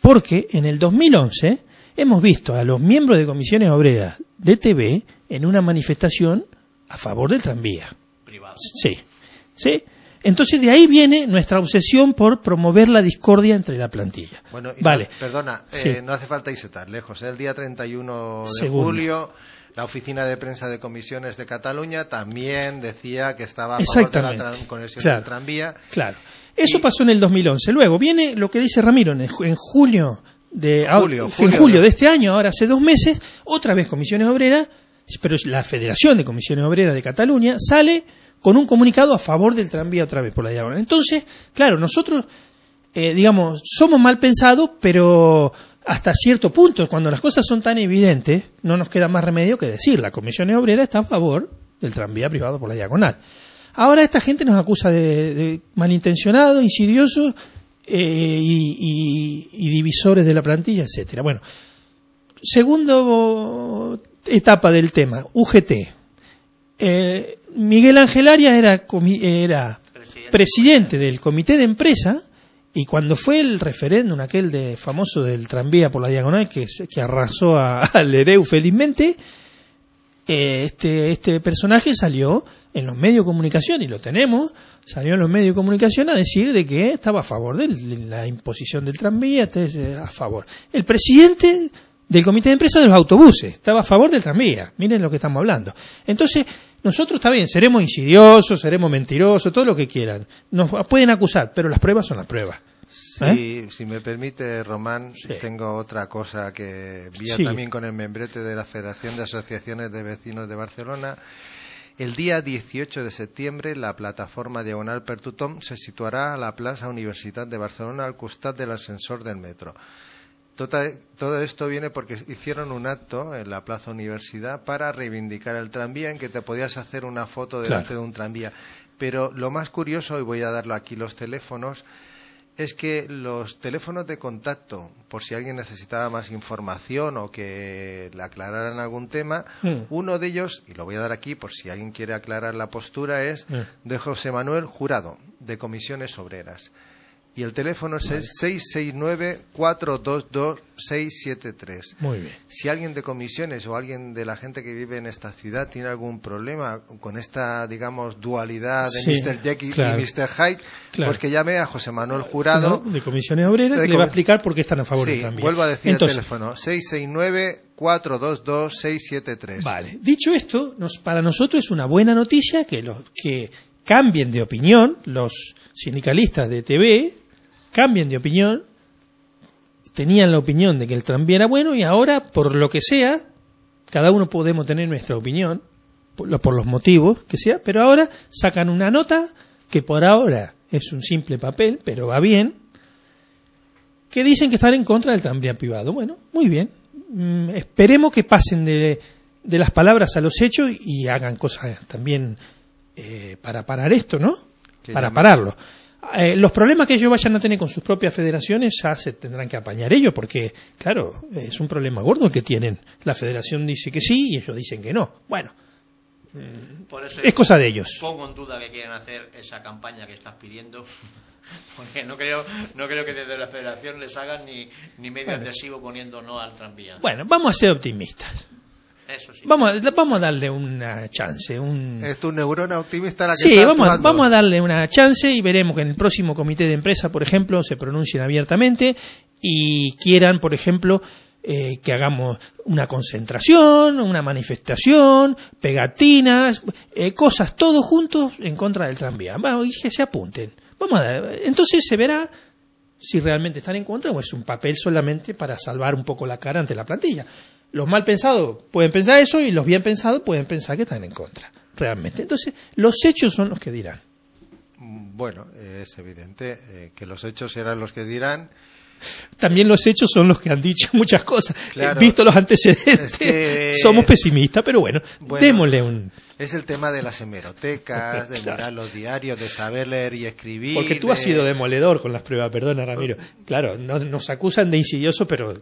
porque en el 2011 hemos visto a los miembros de comisiones obreras de TV en una manifestación a favor del tranvía. privado. Sí, sí. Entonces de ahí viene nuestra obsesión por promover la discordia entre la plantilla. Bueno, y vale. no- perdona, Sí. eh, no hace falta irse tan lejos. ¿eh? El día 31 de julio, la oficina de prensa de comisiones de Cataluña también decía que estaba a favor de la conexión Claro. del tranvía. Claro. Eso Y- pasó en el 2011. Luego viene lo que dice Ramiro en, en julio de Julio, en julio de este año, ahora hace dos meses, otra vez Comisiones Obreras, pero la Federación de Comisiones Obreras de Cataluña sale con un comunicado a favor del tranvía otra vez por la diagonal. Entonces, claro, nosotros, eh, digamos, somos mal pensados, pero hasta cierto punto, cuando las cosas son tan evidentes, no nos queda más remedio que decir, la Comisión Obrera está a favor del tranvía privado por la diagonal. Ahora esta gente nos acusa de, malintencionados, insidiosos eh, y- y divisores de la plantilla, etcétera. Bueno, segundo etapa del tema, UGT. Eh, Miguel Ángel Arias era, era Presidente. presidente del comité de empresa y cuando fue el referéndum aquel de famoso del tranvía por la diagonal que, que arrasó a, al Ereu felizmente, eh, este, este personaje salió en los medios de comunicación, y lo tenemos, salió en los medios de comunicación a decir de que estaba a favor de la imposición del tranvía, este, eh, a favor. El presidente del comité de empresa de los autobuses estaba a favor del tranvía, miren lo que estamos hablando. Entonces, nosotros está bien, seremos insidiosos, seremos mentirosos, todo lo que quieran, nos pueden acusar, pero las pruebas son las pruebas. Sí, si me permite, Román, ¿Eh? Sí. tengo otra cosa que vi Sí. también con el membrete de la Federación de Asociaciones de Vecinos de Barcelona. El día 18 de septiembre, la plataforma Diagonal per Tothom se situará a la Plaza Universitat de Barcelona al costat del ascensor del metro. Tota- todo esto viene porque hicieron un acto en la Plaza Universidad para reivindicar el tranvía en que te podías hacer una foto delante Claro. de un tranvía. Pero lo más curioso, y voy a darlo aquí los teléfonos, es que los teléfonos de contacto, por si alguien necesitaba más información o que le aclararan algún tema, Mm. uno de ellos, y lo voy a dar aquí por si alguien quiere aclarar la postura, es Mm. de José Manuel Jurado, de Comisiones Obreras. Y el teléfono es el 669-422-673. Muy bien. Si alguien de comisiones o alguien de la gente que vive en esta ciudad tiene algún problema con esta, digamos, dualidad de Sí, Mr. Jekyll claro. y Mr. Hyde, Claro. pues que llame a José Manuel Jurado. ¿no? de comisiones obreras De que le va a explicar por qué están a favor Sí, tranvía. vuelvo a decir Entonces, el teléfono, 669-422-673. Vale. Dicho esto, nos- para nosotros es una buena noticia que los que cambien de opinión, los sindicalistas de TV cambien de opinión, tenían la opinión de que el tranvía era bueno y ahora, por lo que sea, cada uno podemos tener nuestra opinión, por, lo- por los motivos que sea, pero ahora sacan una nota que por ahora es un simple papel, pero va bien, que dicen que están en contra del tranvía privado. Bueno, muy bien. Mm, esperemos que pasen de, de las palabras a los hechos y hagan cosas también eh, para parar esto, ¿no? Para pararlo. Eh, los problemas que ellos vayan a tener con sus propias federaciones ya se tendrán que apañar ellos, porque, claro, es un problema gordo que tienen. La federación dice que sí y ellos dicen que no. Bueno, Por eso es cosa de ellos. pongo en duda que quieran hacer esa campaña que estás pidiendo. Porque no creo, no creo que desde la federación les hagan ni, ni medio adhesivo poniendo no al tranvía. Bueno, vamos a ser optimistas. Eso sí. Vamos a, vamos a darle una chance, un... Es tu neurona optimista la que Sí, está vamos actuando. vamos a darle una chance y veremos que en el próximo comité de empresa, por ejemplo, se pronuncien abiertamente y quieran, por ejemplo, eh, que hagamos una concentración, una manifestación, pegatinas, eh, cosas todos juntos en contra del tranvía. Bueno, y que se apunten. Vamos a dar, entonces se verá si realmente están en contra o es un papel solamente para salvar un poco la cara ante la plantilla. Los mal pensados pueden pensar eso y los bien pensados pueden pensar que están en contra, realmente. Entonces, los hechos son los que dirán. Bueno, es evidente eh, que los hechos serán los que dirán. También los hechos son los que han dicho muchas cosas. Claro. Eh, Visto los antecedentes, Es que- somos pesimistas, pero bueno, Bueno, démosle un... Es el tema de las hemerotecas, de Claro. mirar los diarios, de saber leer y escribir. Porque tú has sido demoledor con las pruebas, perdona Ramiro. Claro, no- nos acusan de insidioso, pero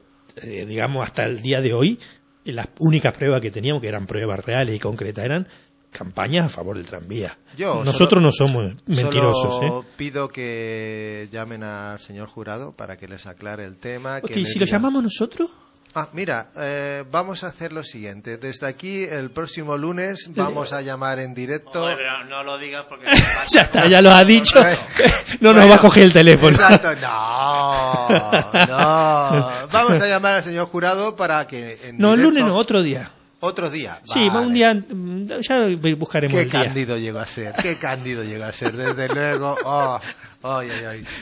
eh, digamos hasta el día de hoy, las únicas pruebas que teníamos, que eran pruebas reales y concretas, eran campañas a favor del tranvía. Yo Nosotros solo- no somos mentirosos. Solo ¿eh? pido que llamen al señor jurado para que les aclare el tema. que Hostia, ¿Y si lo llamamos nosotros? Ah, mira, eh, vamos a hacer lo siguiente. Desde aquí, el próximo lunes, vamos a llamar en directo. Pero no lo digas porque... ya está, ya lo ha dicho. no nos Bueno, va a coger el teléfono. Exacto, no, no. Vamos a llamar al señor jurado para que. En No, el lunes no, otro día. Otro día. Sí, Vale. un día, mm, ya buscaremos Qué el día. cándido llegó a ser, qué cándido llegó a ser, desde luego. Oh.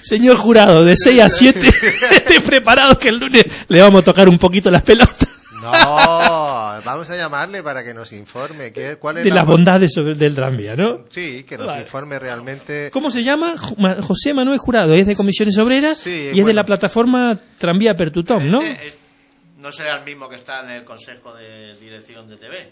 Señor jurado, de 6 a 7, esté preparado que el lunes le vamos a tocar un poquito las pelotas No, vamos a llamarle para que nos informe. ¿qué, ¿Cuál es de la las bondades sobre, del tranvía, ¿no? Sí, que nos Vale. informe realmente. ¿Cómo se llama? José Manuel Jurado, es de Comisiones Obreras Sí, y es de la plataforma Tranvía Pertutom, ¿no? Este es- no será el mismo que está en el Consejo de Dirección de TV.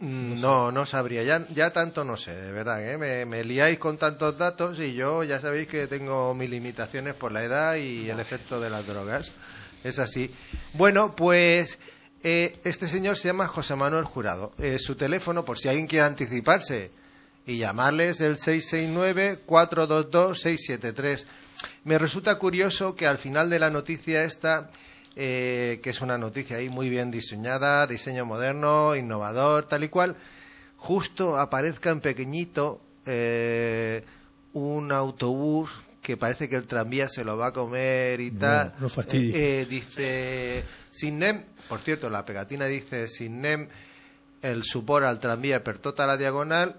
Mm, No, no sabría. Ya, tanto no sé, de verdad. ¿eh? Me, me liáis con tantos datos y yo ya sabéis que tengo mis limitaciones por la edad y el efecto de las drogas. Es así. Bueno, pues eh, este señor se llama José Manuel Jurado. Eh, su teléfono, por si alguien quiere anticiparse y llamarles el 669-422-673. Me resulta curioso que al final de la noticia esta, eh, que es una noticia ahí muy bien diseñada, diseño moderno, innovador, tal y cual, justo aparezca en pequeñito eh, un autobús que parece que el tranvía se lo va a comer y tal. no fastidies. Eh, eh, dice, sin NEM, por cierto, la pegatina dice, sin NEM, el supor al tranvía per tota la diagonal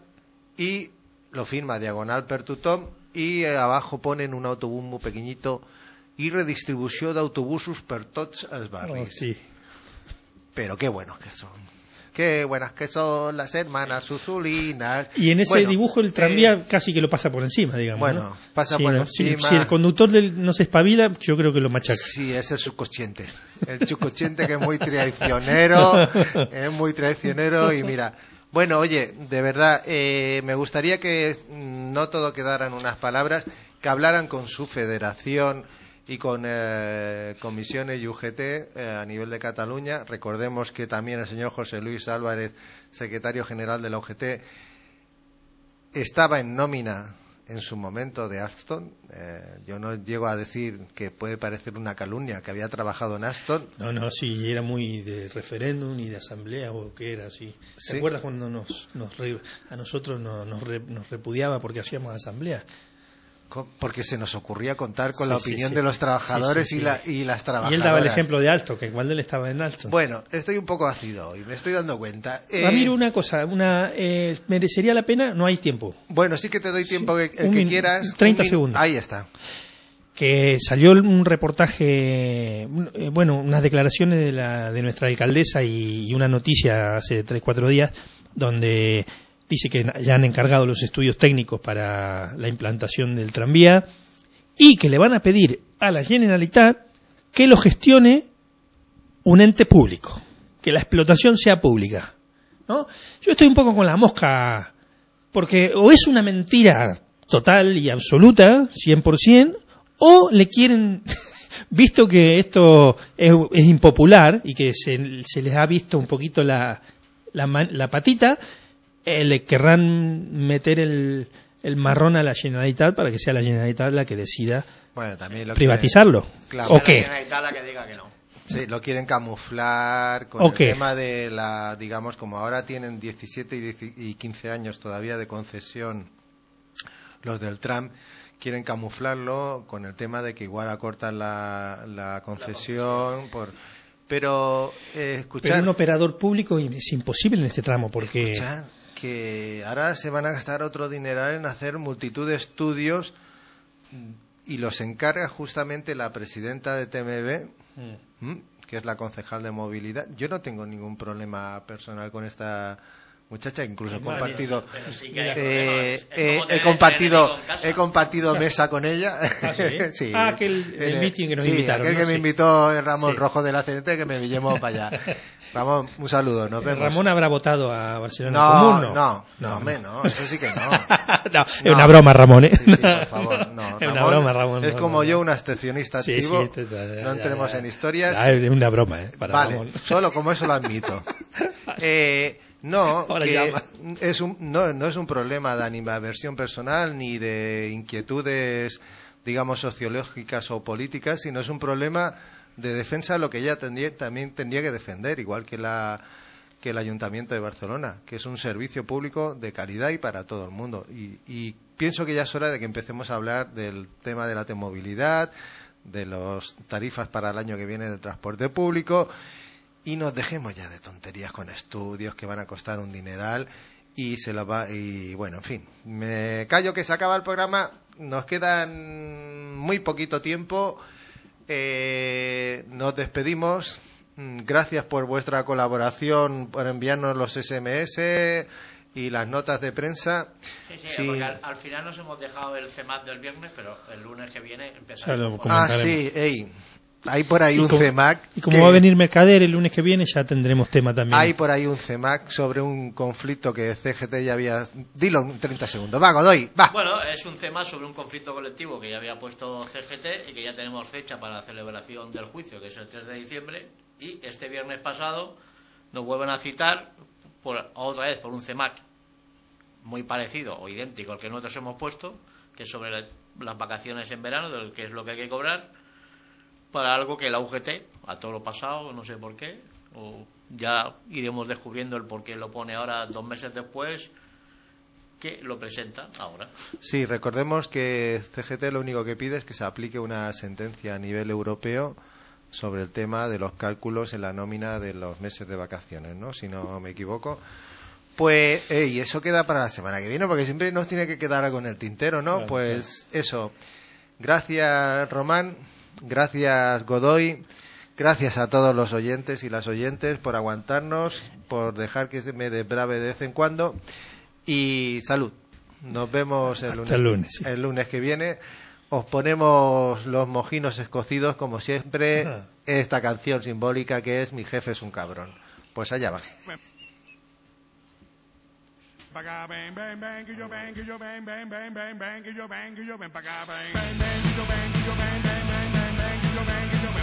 y lo firma diagonal per tothom y abajo ponen un autobús muy pequeñito y redistribució d'autobusos per tots els Oh, barris. sí. Pero qué buenos que son. Qué buenas que son las hermanas Susulinas. Y en ese Bueno, dibujo el tranvía eh, casi que lo pasa por encima, digamos. bueno, ¿no? pasa por ¿no? Si- encima. Si, el conductor del, no se espabila, yo creo que lo machaca. Sí, es el subconsciente. El subconsciente que es muy traicionero, es muy traicionero y mira. Bueno, oye, de verdad, eh, me gustaría que mm, no todo quedara en unas palabras, que hablaran con su federación y con eh, comisiones y UGT eh, a nivel de Cataluña. Recordemos que también el señor José Luis Álvarez, secretario general de la UGT, estaba en nómina en su momento de Aston. Eh, yo no llego a decir que puede parecer una calumnia que había trabajado en Aston. No, no, sí, era muy de referéndum y de asamblea o qué era así. ¿Te Sí. acuerdas cuando nos, nos re- a nosotros nos, nos, re- nos repudiaba porque hacíamos asamblea? Porque se nos ocurría contar con Sí, la sí, opinión sí. de los trabajadores Sí, sí, Y, la- sí. y las Y trabajadoras. él daba el ejemplo de Alto, que cuando él estaba en Alto. Bueno, estoy un poco ácido y me estoy dando cuenta. Eh, Ramiro, una cosa, una eh, merecería la pena, no hay tiempo. Bueno, sí que te doy tiempo que, el que min- quieras. 30 Un min- segundos. Ahí está. que salió un reportaje, eh, bueno, unas declaraciones de, la, de nuestra alcaldesa y, y una noticia hace 3-4 días donde dice que ya han encargado los estudios técnicos para la implantación del tranvía y que le van a pedir a la Generalitat que lo gestione un ente público, que la explotación sea pública. ¿no? Yo estoy un poco con la mosca, porque o es una mentira total y absoluta, 100%, o le quieren, visto que esto es, impopular y que se, se les ha visto un poquito la, la, la patita, eh, le querrán meter el, el marrón a la Generalitat para que sea la Generalitat la que decida Bueno, también lo que- privatizarlo. Claro. ¿O la qué? Generalitat la que diga que no. Sí, lo quieren camuflar con el tema de la, digamos, como ahora tienen 17 y 10 y 15 años todavía de concesión los del Trump, quieren camuflarlo con el tema de que igual acortan la, la concesión por... Pero eh, escuchar, Pero un operador público es imposible en este tramo porque escuchar que ahora se van a gastar otro dineral en hacer multitud de estudios y los encarga justamente la presidenta de TMB, ¿m? que es la concejal de movilidad. Yo no tengo ningún problema personal con esta muchacha, incluso he compartido, sí eh, eh, he compartido, he compartido mesa con ella. ¿Ah, sí? Ah, aquel- el meeting que nos sí, invitaron, aquel ¿no? que me Sí. invitó Ramón Sí. Rojo del Accidente que me llevó para allá. Ramón, un saludo, nos vemos. Ramón habrá votado a Barcelona no, Común, no, ¿no? no, hombre, no, eso sí que no. No, es No. una broma, Ramón, ¿eh? Sí, sí, por favor, no. Es una broma, Ramón. Es no, como no, yo, no. un abstencionista activo. sí, te- no entremos en historias. Es una broma, ¿eh? Para vale, Ramón. solo como eso lo admito. Eh, no, que es un, no, no es un problema de animaversión personal ni de inquietudes, digamos, sociológicas o políticas, sino es un problema de defensa de lo que ella tendría- también tendría que defender, igual que la que el Ayuntamiento de Barcelona, que es un servicio público de calidad y para todo el mundo. Y, y pienso que ya es hora de que empecemos a hablar del tema de la movilidad, de las tarifas para el año que viene del transporte público y nos dejemos ya de tonterías con estudios que van a costar un dineral y se lo va y bueno en fin. Me callo que se acaba el programa. Nos quedan muy poquito tiempo Eh, nos despedimos Mm, gracias por vuestra colaboración por enviarnos los SMS y las notas de prensa Sí, sí, Sí. porque al, al final nos hemos dejado el CEMAT del viernes, pero el lunes que viene empezaremos. ah sí ey, hay por ahí Y un como- CEMAC Y como que- va a venir Mercader el lunes que viene, ya tendremos tema también. Hay por ahí un CEMAC sobre un conflicto que CGT ya había. Dilo en 30 segundos. Va, Godoy, va. Bueno, es un tema sobre un conflicto colectivo que ya había puesto CGT y que ya tenemos fecha para la celebración del juicio, que es el 3 de diciembre. Y este viernes pasado nos vuelven a citar por, otra vez por un CEMAC muy parecido o idéntico al que nosotros hemos puesto, que es sobre la- las vacaciones en verano, del que es lo que hay que cobrar, para algo que la UGT, a todo lo pasado, no sé por qué, o ya iremos descubriendo el por qué lo pone ahora dos meses después, que lo presenta ahora. Sí, recordemos que CGT lo único que pide es que se aplique una sentencia a nivel europeo sobre el tema de los cálculos en la nómina de los meses de vacaciones, ¿no? Si no me equivoco. Pues, y eso queda para la semana que viene, porque siempre nos tiene que quedar algo en el tintero, ¿no? Claro, pues eso. Gracias, Román. Gracias, Godoy. Gracias a todos los oyentes y las oyentes por aguantarnos, por dejar que se me desbrave de vez en cuando. Y salud. Nos vemos el lunes, el lunes, sí. el lunes que viene. Os ponemos los mojinos escocidos, como siempre, esta canción simbólica que es Mi jefe es un cabrón. Pues allá va. Pa' acá, ven, ven, ven, que yo ven, que yo ven, ven, ven, ven, ven, que yo ven, que yo ven, pa' acá, ven, ven, ven, que yo ven, que yo ven, ven, your man, get your man.